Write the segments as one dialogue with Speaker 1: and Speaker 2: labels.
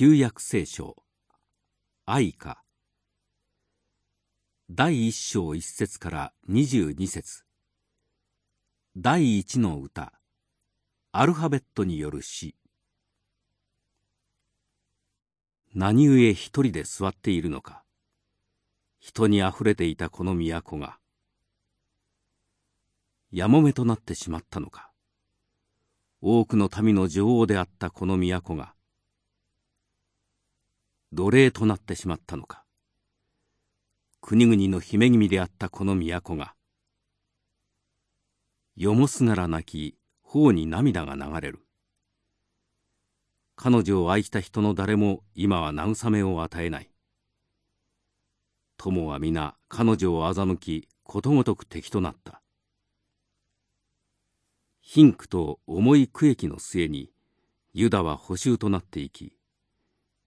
Speaker 1: 旧約聖書愛歌第一章一節から二十二節。第一の歌アルファベットによる詩。何故一人で座っているのか。人にあふれていたこの都が。やもめとなってしまったのか。多くの民の女王であったこの都が奴隷となってしまったのか。国々の姫君であったこの都がよもすがら泣き頬に涙が流れる。彼女を愛した人の誰も今は慰めを与えない。友は皆彼女を欺きことごとく敵となった。貧苦と重い苦役の末にユダは捕囚となっていき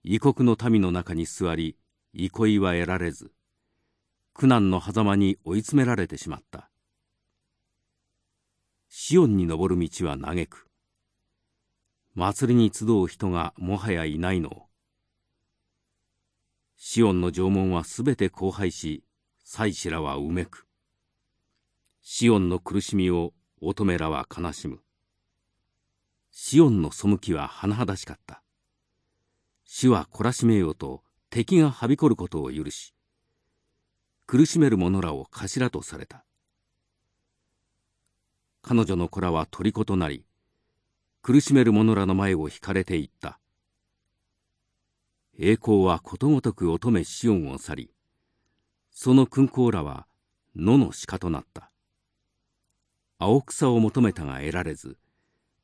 Speaker 1: 異国の民の中に座り憩いは得られず苦難の狭間に追い詰められてしまった。シオンに登る道は嘆く。祭りに集う人がもはやいないの。をシオンの縄文はすべて荒廃し祭司らはうめく。シオンの苦しみを乙女らは悲しむ。シオンの背きは甚だしかった。主は懲らしめようと敵がはびこることを許し苦しめる者らを頭とされた。彼女の子らは虜となり苦しめる者らの前を引かれていった。栄光はことごとく乙女シオンを去りその勲功らは野の鹿となった。青草を求めたが得られず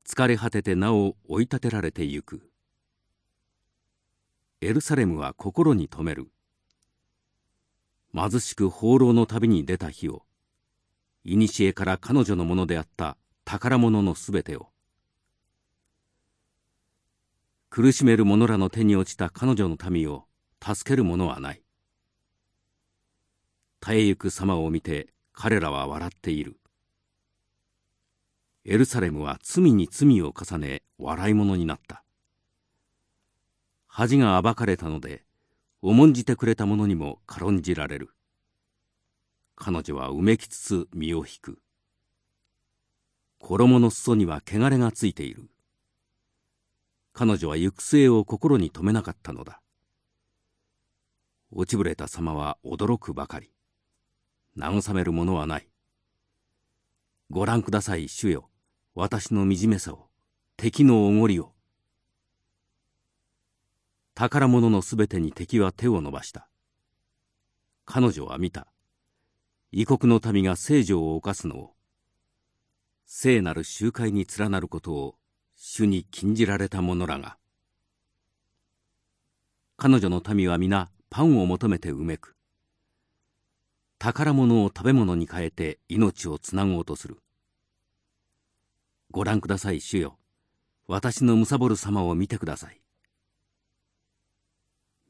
Speaker 1: 疲れ果ててなお追い立てられてゆく。エルサレムは心に留める。貧しく放浪の旅に出た日を古から彼女のものであった宝物のすべてを苦しめる者らの手に落ちた彼女の民を助ける者はない。耐えゆく様を見て彼らは笑っている。エルサレムは罪に罪を重ね笑い者になった。恥が暴かれたので重んじてくれた者にも軽んじられる。彼女はうめきつつ身を引く。衣の裾には汚れがついている。彼女は行く末を心に留めなかったのだ。落ちぶれた様は驚くばかり。慰めるものはない。ご覧ください主よ。私の惨めさを。敵のおごりを。宝物のすべてに敵は手を伸ばした。彼女は見た。異国の民が聖女を犯すのを、聖なる集会に連なることを主に禁じられた者らが、彼女の民は皆パンを求めてうめく。宝物を食べ物に変えて命をつなごうとする。ご覧ください主よ。私の貪る様を見てください。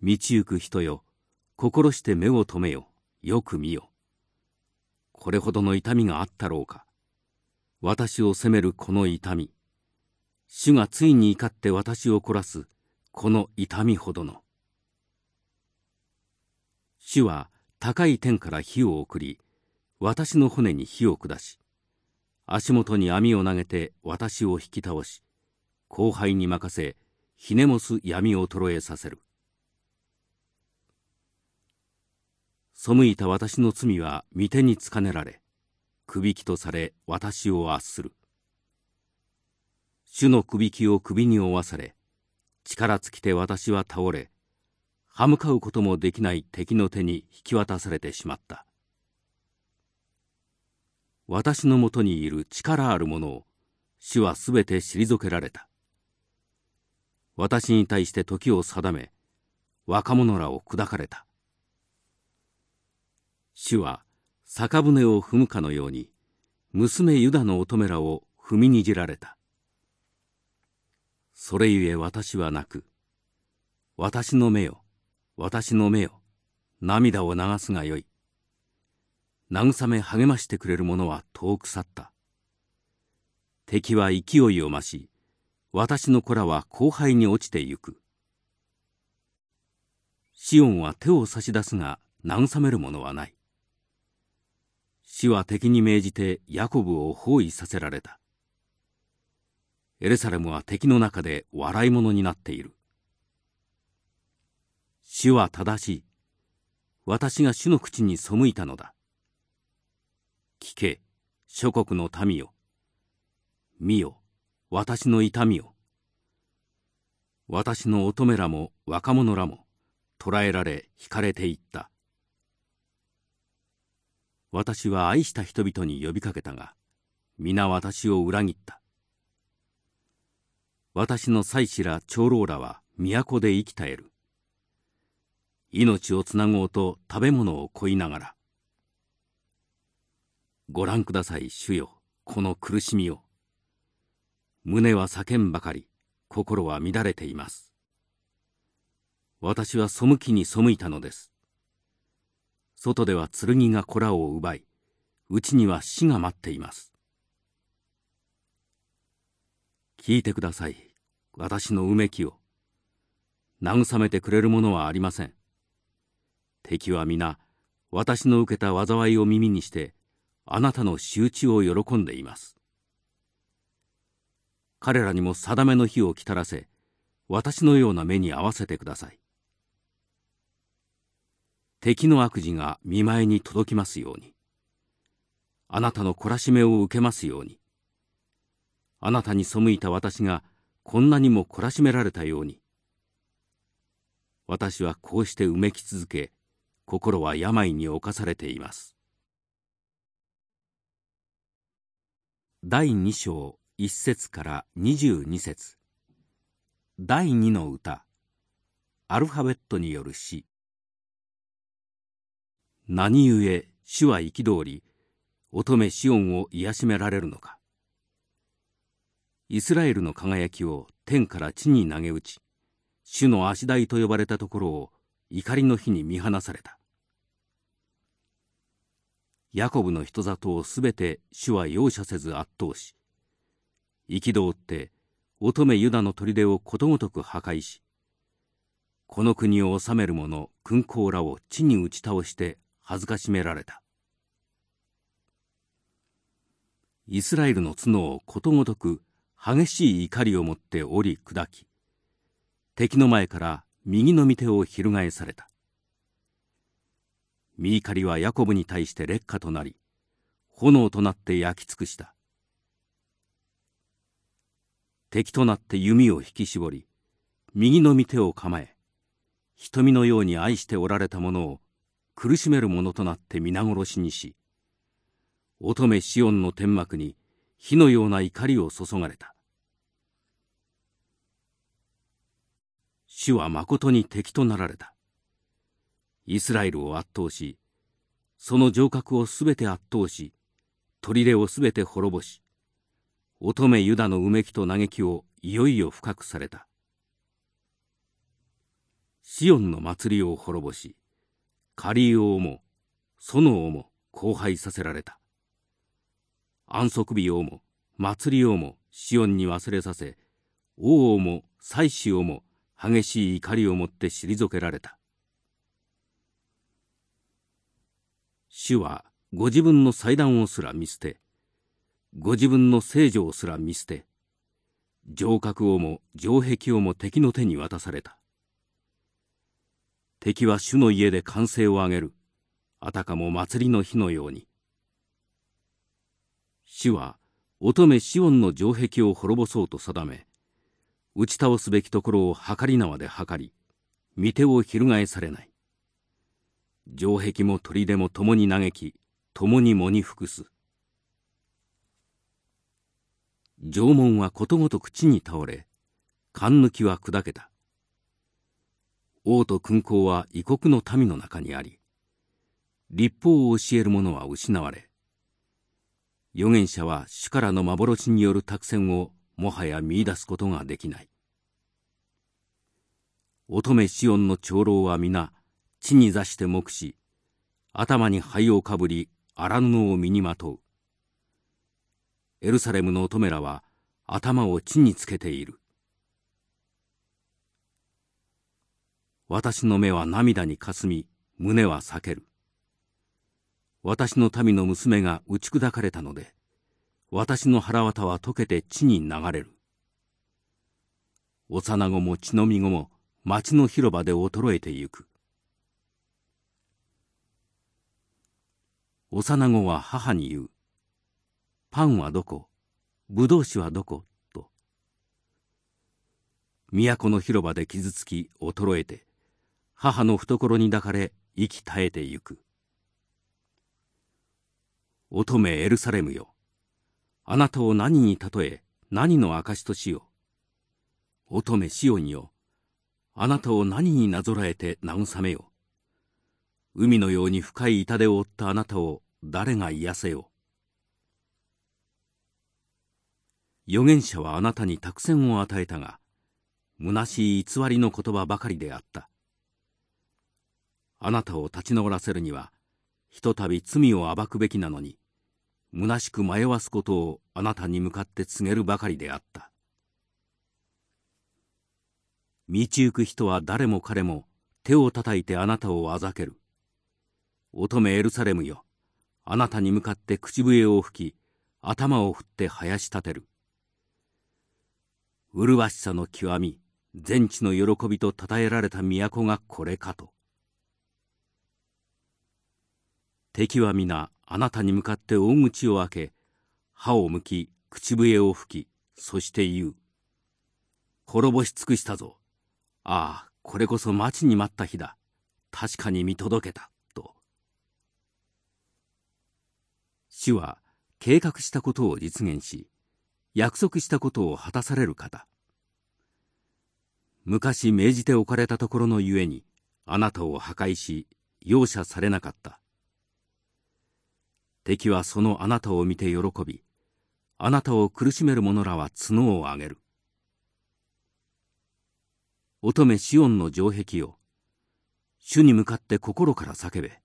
Speaker 1: 道行く人よ。心して目を留めよ。よく見よ。これほどの痛みがあったろうか。私を責めるこの痛み。主がついに怒って私を懲らす。この痛みほどの。主は高い天から火を送り私の骨に火を下し足元に網を投げて私を引き倒し後輩に任せひねもす闇を衰えさせる。背いた私の罪は御手につかねられくびきとされ私を圧する。主のくびきを首に負わされ力尽きて私は倒れ歯向かうこともできない敵の手に引き渡されてしまった。私のもとにいる力ある者を主はすべて退けられた。私に対して時を定め若者らを砕かれた。主は酒舟を踏むかのように娘ユダの乙女らを踏みにじられた。それゆえ私は泣く私の目よ私の目よ涙を流すがよい。慰め励ましてくれる者は遠く去った。敵は勢いを増し私の子らは荒廃に落ちてゆく。シオンは手を差し出すが慰めるものはない。死は敵に命じてヤコブを包囲させられた。エルサレムは敵の中で笑い者になっている。主は正しい。私が主の口に背いたのだ。聞け諸国の民よ。見よ私の痛みを私の乙女らも若者らも捕らえられ惹かれていった。私は愛した人々に呼びかけたが皆私を裏切った。私の妻子ら長老らは都で生き絶える。命をつなごうと食べ物を乞いながら。ご覧ください主よこの苦しみを。胸は叫んばかり心は乱れています。私は背きに背いたのです。外では剣が子らを奪い内には死が待っています。聞いてください。私のうめきを。慰めてくれるものはありません。敵は皆私の受けた災いを耳にしてあなたの仕打ちを喜んでいます。彼らにも定めの日を来たらせ私のような目に合わせてください。敵の悪事が見舞いに届きますように。あなたの懲らしめを受けますように。あなたに背いた私がこんなにも懲らしめられたように。私はこうしてうめき続け心は病に侵されています。第2章1節から22節。第2の歌。アルファベットによる詩。何故主は憤り乙女シオンを癒しめられるのか。イスラエルの輝きを天から地に投げ打ち主の足台と呼ばれたところを怒りの火に見放された。ヤコブの人里をすべて主は容赦せず圧倒し憤って乙女ユダの砦をことごとく破壊しこの国を治める者君公らを地に打ち倒して恥ずかしめられた。イスラエルの角をことごとく激しい怒りをもって折り砕き敵の前から右の御手を翻された。身怒りはヤコブに対して劣化となり炎となって焼き尽くした。敵となって弓を引き絞り右の御手を構え瞳のように愛しておられた者を苦しめる者となって皆殺しにし乙女シオンの天幕に火のような怒りを注がれた。主はまことに敵となられた。イスラエルを圧倒しその城郭をすべて圧倒し砦をすべて滅ぼし乙女ユダのうめきと嘆きをいよいよ深くされた。シオンの祭りを滅ぼしカリー王も園王も荒廃させられた。安息日王も祭り王もシオンに忘れさせ王王も祭司王も激しい怒りをもって退けられた。主はご自分の祭壇をすら見捨てご自分の聖女をすら見捨て城郭をも城壁をも敵の手に渡された。敵は主の家で歓声を上げる。あたかも祭りの日のように。主は乙女シオンの城壁を滅ぼそうと定め打ち倒すべきところを計り縄で測り御手を翻されない。城壁も砦も共に嘆き共に喪に服す。城門はことごとく地に倒れ勘抜きは砕けた。王と君公は異国の民の中にあり立法を教える者は失われ預言者は主からの幻による託戦をもはや見いだすことができない。乙女シオンの長老は皆地に座して目し頭に灰をかぶり荒布を身にまとう。エルサレムの乙女らは頭を地につけている。私の目は涙にかすみ胸は裂ける。私の民の娘が打ち砕かれたので私の腹渡は溶けて地に流れる。幼子も血のみ子も町の広場で衰えてゆく。幼子は母に言う「パンはどこぶどう酒はどこ?」と。都の広場で傷つき衰えて母の懐に抱かれ息絶えてゆく。乙女エルサレムよあなたを何に例え何の証としよう。乙女シオンよあなたを何になぞらえて慰めよ海のように深い痛手を負ったあなたを誰が癒せよ預言者はあなたに託戦を与えたが虚しい偽りの言葉ばかりであった。あなたを立ち直らせるにはひとたび罪を暴くべきなのに虚しく迷わすことをあなたに向かって告げるばかりであった。道行く人は誰も彼も手を叩いてあなたをあざける。乙女エルサレムよあなたに向かって口笛を吹き頭を振って生やし立てる。麗しさの極み全地の喜びと称えられた都がこれかと。敵は皆あなたに向かって大口を開け歯をむき口笛を吹きそして言う。滅ぼし尽くしたぞ。ああこれこそ待ちに待った日だ。確かに見届けた。と。主は計画したことを実現し約束したことを果たされる方。昔命じておかれたところのゆえにあなたを破壊し容赦されなかった。敵はそのあなたを見て喜びあなたを苦しめる者らは角を上げる。乙女シオンの城壁を主に向かって心から叫べ。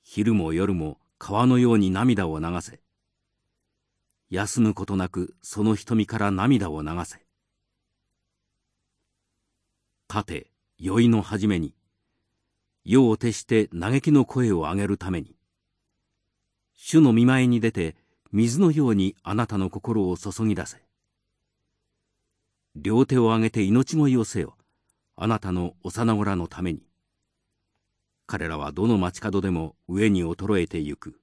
Speaker 1: 昼も夜も川のように涙を流せ。休むことなくその瞳から涙を流せ。立て酔いの初めに。夜を徹して嘆きの声を上げるために。主の見舞いに出て水のようにあなたの心を注ぎ出せ。両手を上げて命乞いをせよ。あなたの幼子らのために。彼らはどの街角でも上に衰えてゆく。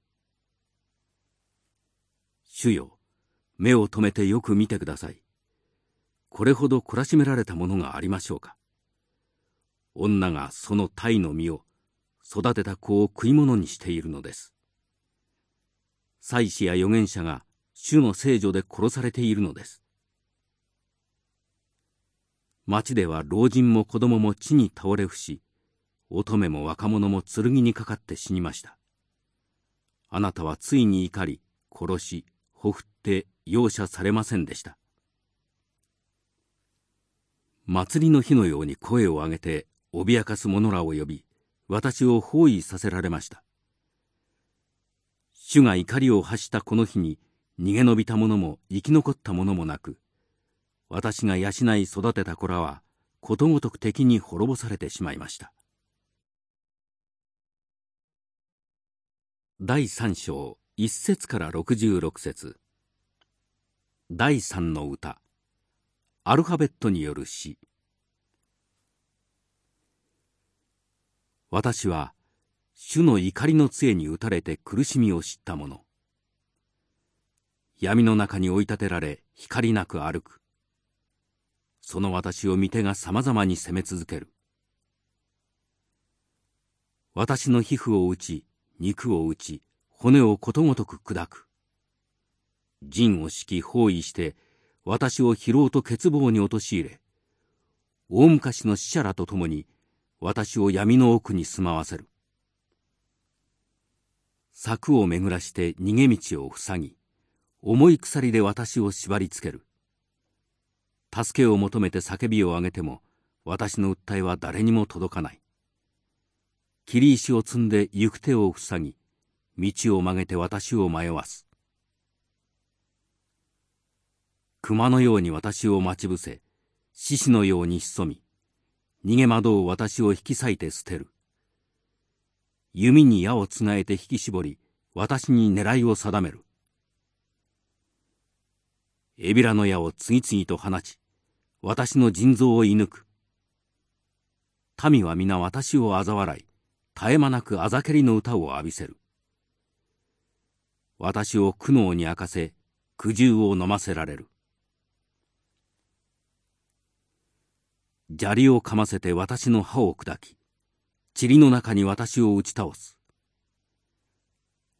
Speaker 1: 主よ目を留めてよく見てください。これほど懲らしめられたものがありましょうか。女がその体の身を育てた子を食い物にしているのです。祭司や預言者が主の聖女で殺されているのです。町では老人も子供も地に倒れ伏し乙女も若者も剣にかかって死にました。あなたはついに怒り殺しほふって容赦されませんでした。祭りの日のように声を上げて脅かす者らを呼び私を包囲させられました。主が怒りを発したこの日に逃げ延びた者も生き残った者もなく私が養い育てた子らはことごとく敵に滅ぼされてしまいました。第三章一節から六十六節。第三の歌。アルファベットによる詩。私は主の怒りの杖に打たれて苦しみを知った者。闇の中に追い立てられ光なく歩く。その私を見てがさまざまに責め続ける。私の皮膚を打ち肉を打ち骨をことごとく砕く。陣を敷き包囲して私を疲労と欠乏に陥れ大昔の死者らと共に私を闇の奥に住まわせる。柵を巡らして逃げ道を塞ぎ重い鎖で私を縛りつける。助けを求めて叫びを上げても私の訴えは誰にも届かない。切り石を積んで行く手を塞ぎ道を曲げて私を迷わす。熊のように私を待ち伏せ獅子のように潜み逃げ惑う私を引き裂いて捨てる。弓に矢をつがえて引き絞り、私に狙いを定める。エビラの矢を次々と放ち、私の腎臓を射抜く。民は皆私を嘲笑い、絶え間なくあざけりの歌を浴びせる。私を苦悩に明かせ、苦渋を飲ませられる。砂利をかませて私の歯を砕き、塵の中に私を打ち倒す。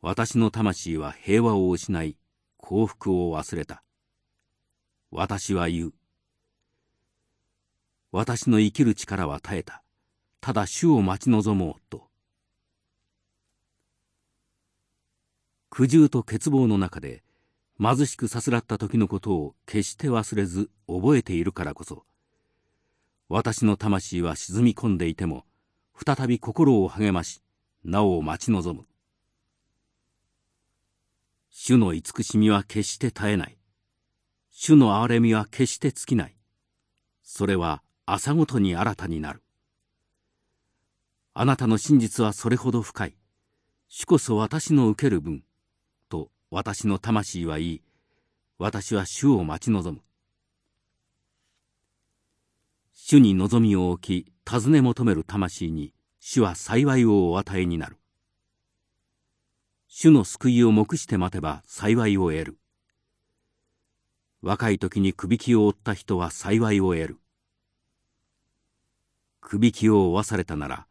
Speaker 1: 私の魂は平和を失い、幸福を忘れた。私は言う。私の生きる力は絶えた。ただ主を待ち望もうと。苦渋と欠乏の中で貧しくさすらった時のことを決して忘れず覚えているからこそ私の魂は沈み込んでいても再び心を励ましなお待ち望む。主の慈しみは決して絶えない。主の憐れみは決して尽きない。それは朝ごとに新たになる。あなたの真実はそれほど深い。主こそ私の受ける分。と私の魂は言い私は主を待ち望む。主に望みを置き尋ね求める魂に主は幸いをお与えになる。主の救いを目して待てば幸いを得る。若い時にくびきを負った人は幸いを得る。くびきを負わされたなら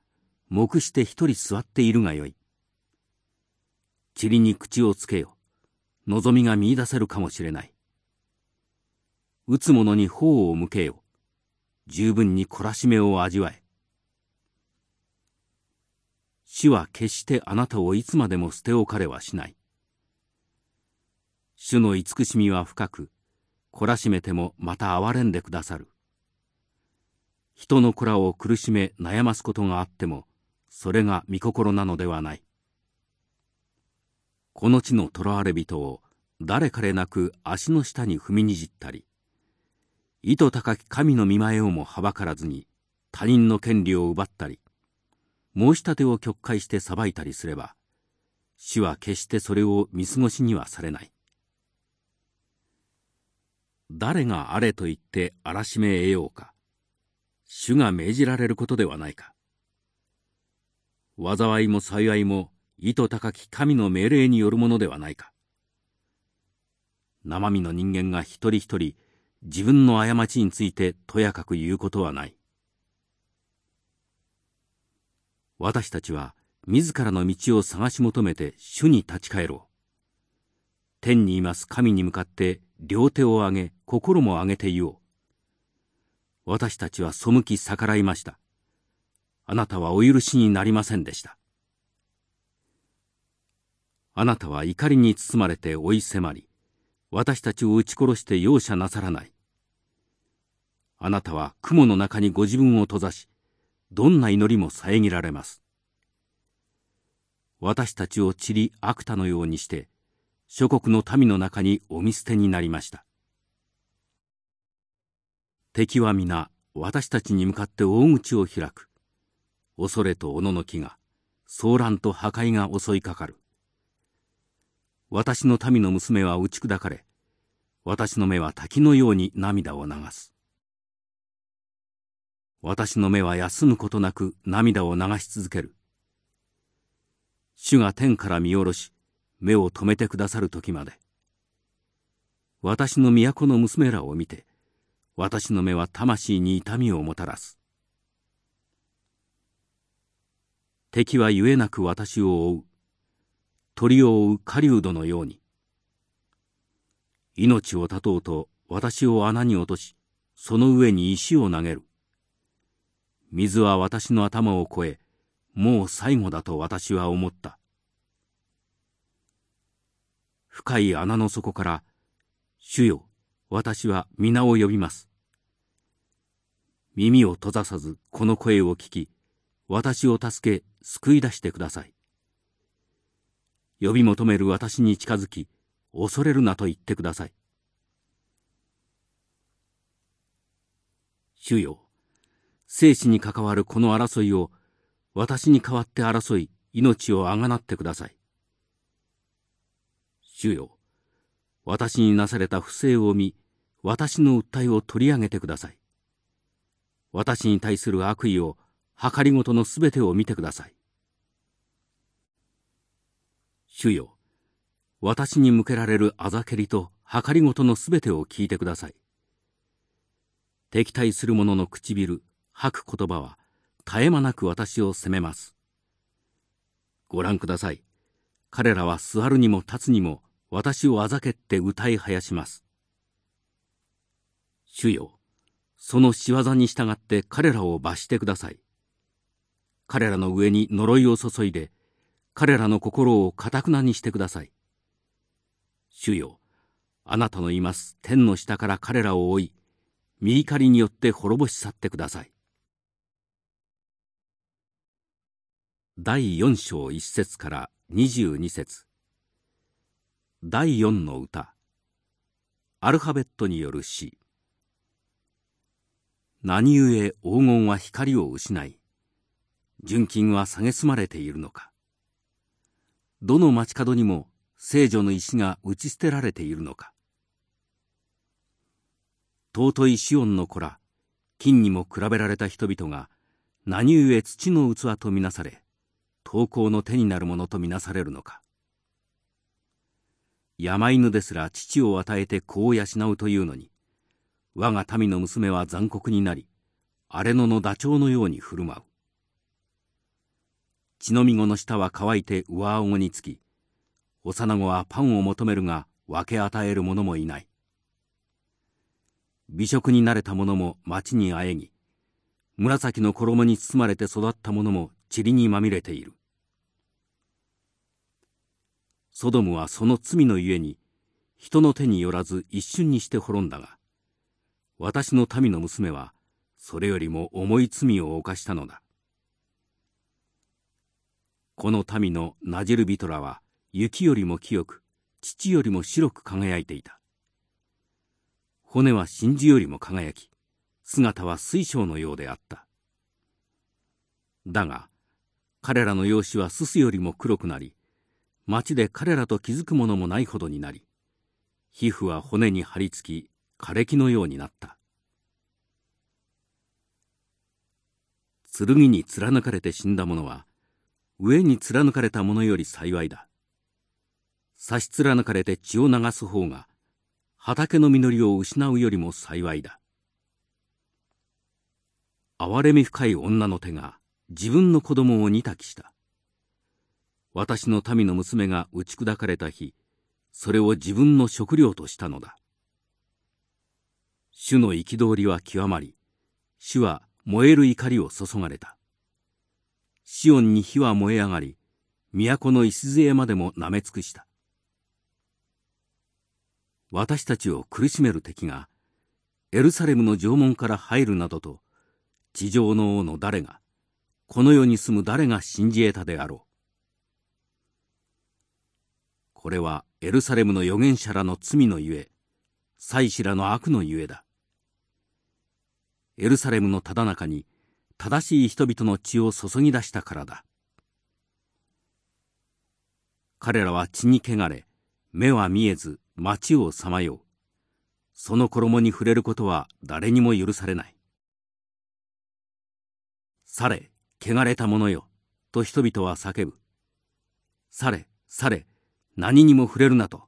Speaker 1: 目して一人座っているがよい。塵に口をつけよ。望みが見出せるかもしれない。打つ者に頬を向けよ。十分に懲らしめを味わえ。主は決してあなたをいつまでも捨て置かれはしない。主の慈しみは深く懲らしめてもまた憐れんでくださる。人の子らを苦しめ悩ますことがあってもそれが御心なのではない。この地の囚われ人を誰彼なく足の下に踏みにじったり意図高き神の見前をもはばからずに他人の権利を奪ったり申し立てを曲解して裁いたりすれば主は決してそれを見過ごしにはされない。誰があれと言ってあらしめ得ようか主が命じられることではないか。災いも幸いも意図高き神の命令によるものではないか。生身の人間が一人一人自分の過ちについてとやかく言うことはない。私たちは自らの道を探し求めて主に立ち返ろう。天にいます神に向かって両手を上げ心も上げて言おう。私たちは背き逆らいました。あなたはお許しになりませんでした。あなたは怒りに包まれて追い迫り、私たちを撃ち殺して容赦なさらない。あなたは雲の中にご自分を閉ざし、どんな祈りも遮られます。私たちを散り悪田のようにして、諸国の民の中にお見捨てになりました。敵は皆私たちに向かって大口を開く。恐れとおののきが、騒乱と破壊が襲いかかる。私の民の娘は打ち砕かれ、私の目は滝のように涙を流す。私の目は休むことなく涙を流し続ける。主が天から見下ろし、目を留めてくださる時まで。私の都の娘らを見て、私の目は魂に痛みをもたらす。敵はゆえなく私を追う。鳥を追う狩人のように。命を絶とうと私を穴に落としその上に石を投げる。水は私の頭を越えもう最後だと私は思った。深い穴の底から「主よ私は皆を呼びます」耳を閉ざさずこの声を聞き私を助け救い出してください。呼び求める私に近づき恐れるなと言ってください主よ生死に関わるこの争いを私に代わって争い命をあがなってください。主よ、私になされた不正を見、私の訴えを取り上げてください。私に対する悪意を、計りごとのすべてを見てください。主よ、私に向けられるあざけりと計りごとのすべてを聞いてください。敵対する者の唇、吐く言葉は絶え間なく私を責めます。ご覧ください。彼らは座るにも立つにも私をあざけって歌い生やします。主よ、その仕業に従って彼らを罰してください。彼らの上に呪いを注いで、彼らの心をかたくなにしてください。主よ、あなたのいます天の下から彼らを追い、身怒りによって滅ぼし去ってください。第四章一節から二十二節第四の歌アルファベットによる詩何故黄金は光を失い純金は蔑まれているのかどの街角にも聖女の石が打ち捨てられているのか。尊いシオンの子ら金にも比べられた人々が何故土の器とみなされ投稿の手になるものとみなされるのか。山犬ですら父を与えて子を養うというのに我が民の娘は残酷になり荒れ野のダチョウのように振る舞う。血のみ子の舌は乾いて上顎につき幼子はパンを求めるが分け与える者もいない。美食に慣れた者も町にあえぎ紫の衣に包まれて育った者も塵にまみれている。ソドムはその罪のゆえに人の手によらず一瞬にして滅んだが私の民の娘はそれよりも重い罪を犯したのだ。この民のなじる人らは雪よりも清く父よりも白く輝いていた。骨は真珠よりも輝き姿は水晶のようであった。だが彼らの容姿はすすよりも黒くなり町で彼らと気づくものもないほどになり皮膚は骨に張り付き枯れ木のようになった。剣に貫かれて死んだ者は上に貫かれた者より幸いだ。差し貫かれて血を流す方が畑の実りを失うよりも幸いだ。憐れみ深い女の手が自分の子供を煮炊きした。私の民の娘が打ち砕かれた日それを自分の食料としたのだ。主の憤りは極まり主は燃える怒りを注がれた。シオンに火は燃え上がり都の礎までもなめ尽くした私たちを苦しめる敵がエルサレムの城門から入るなどと地上の王の誰がこの世に住む誰が信じ得たであろうこれはエルサレムの預言者らの罪のゆえ、祭司らの悪のゆえだ。エルサレムのただ中に正しい人々の血を注ぎ出したからだ。彼らは血に汚れ、目は見えず町をさまよう。その衣に触れることは誰にも許されない。され、汚れた者よ、と人々は叫ぶ。され、され、何にも触れるなと。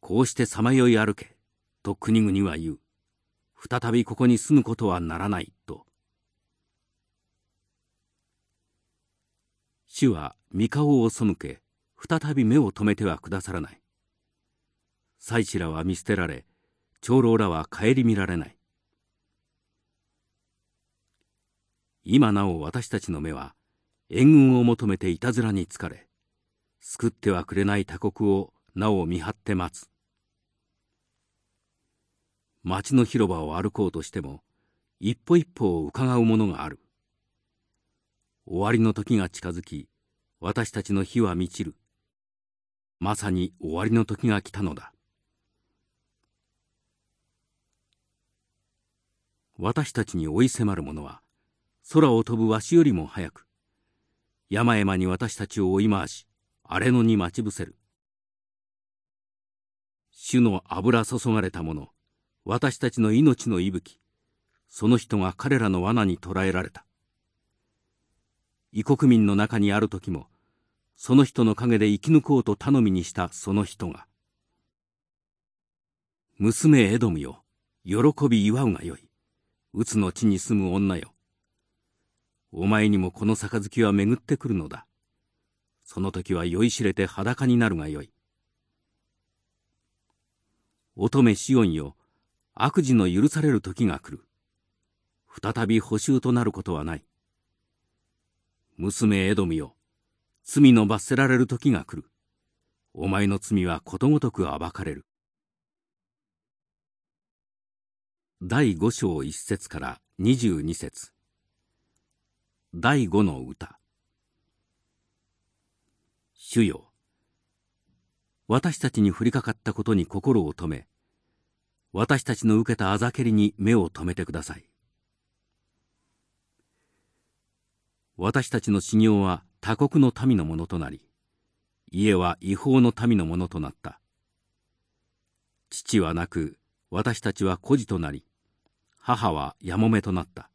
Speaker 1: こうしてさまよい歩け、と国々は言う。再びここに住むことはならない、と。主は御顔を背け、再び目を留めてはくださらない。祭司らは見捨てられ、長老らは顧みられない。今なお私たちの目は、援軍を求めていたずらに疲れ、救ってはくれない他国をなお見張って待つ町の広場を歩こうとしても一歩一歩を伺うものがある終わりの時が近づき私たちの日は満ちる。まさに終わりの時が来たのだ。私たちに追い迫る者は空を飛ぶわしよりも早く山々に私たちを追い回し荒れ野に待ち伏せる。主の油注がれた者私たちの命の息吹その人が彼らの罠に捕らえられた。異国民の中にある時もその人の陰で生き抜こうと頼みにしたその人が「娘エドムよ喜び祝うがよい。鬱の地に住む女よ。お前にもこの杯は巡ってくるのだ。その時は酔いしれて裸になるがよい。乙女シオンよ悪事の許される時が来る。再び補修となることはない。娘エドムよ。罪の罰せられる時が来る。お前の罪はことごとく暴かれる。第五章一節から二十二節。第五の歌。主よ。私たちに降りかかったことに心を止め私たちの受けたあざけりに目を留めてください。私たちの修行は他国の民のものとなり家は違法の民のものとなった。父はなく私たちは孤児となり母はやもめとなった。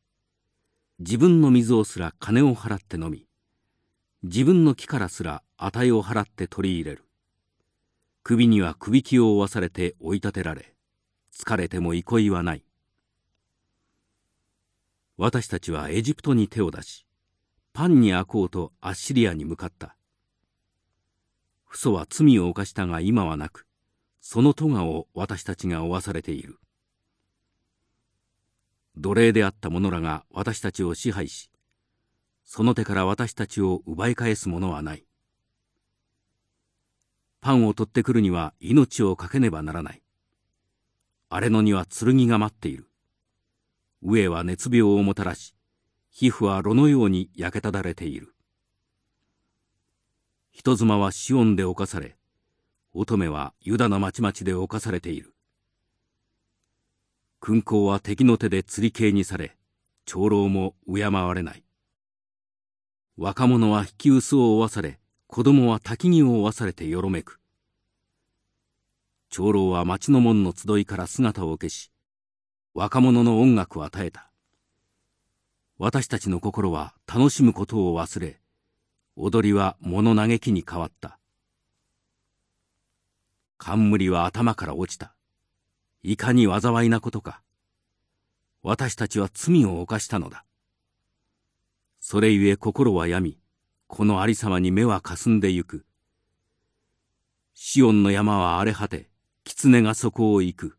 Speaker 1: 自分の水をすら金を払って飲み自分の木からすら値を払って取り入れる。首には首輝を負わされて追い立てられ疲れても憩いはない。私たちはエジプトに手を出しパンに開こうとアッシリアに向かった。父祖は罪を犯したが今はなく、その咎を私たちが負わされている。奴隷であった者らが私たちを支配し、その手から私たちを奪い返すものはない。パンを取ってくるには命をかけねばならない。荒れ野には剣が待っている。上は熱病をもたらし、皮膚は炉のように焼けただれている。人妻はシオンで侵され乙女はユダの町々で侵されている。勲功は敵の手で釣り刑にされ長老も敬われない。若者は引き薄を負わされ子供は焚き木を負わされてよろめく。長老は町の門の集いから姿を消し若者の音楽は絶えた。私たちの心は楽しむことを忘れ踊りは物嘆きに変わった。冠は頭から落ちた。いかに災いなことか。私たちは罪を犯したのだ。それゆえ心は病みこのありさまに目はかすんでゆく。シオンの山は荒れ果て狐がそこを行く。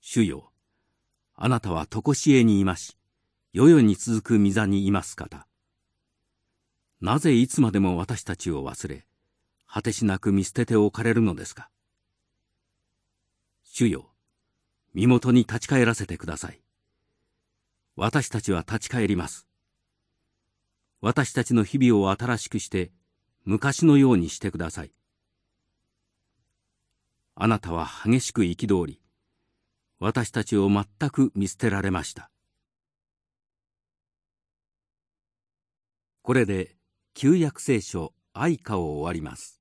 Speaker 1: 主よあなたは常しえにいまし、世々に続く御座にいます方。なぜいつまでも私たちを忘れ、果てしなく見捨てておかれるのですか。主よ、身元に立ち返らせてください。私たちは立ち返ります。私たちの日々を新しくして、昔のようにしてください。あなたは激しく憤り、私たちを全く見捨てられました。これで旧約聖書愛歌を終わります。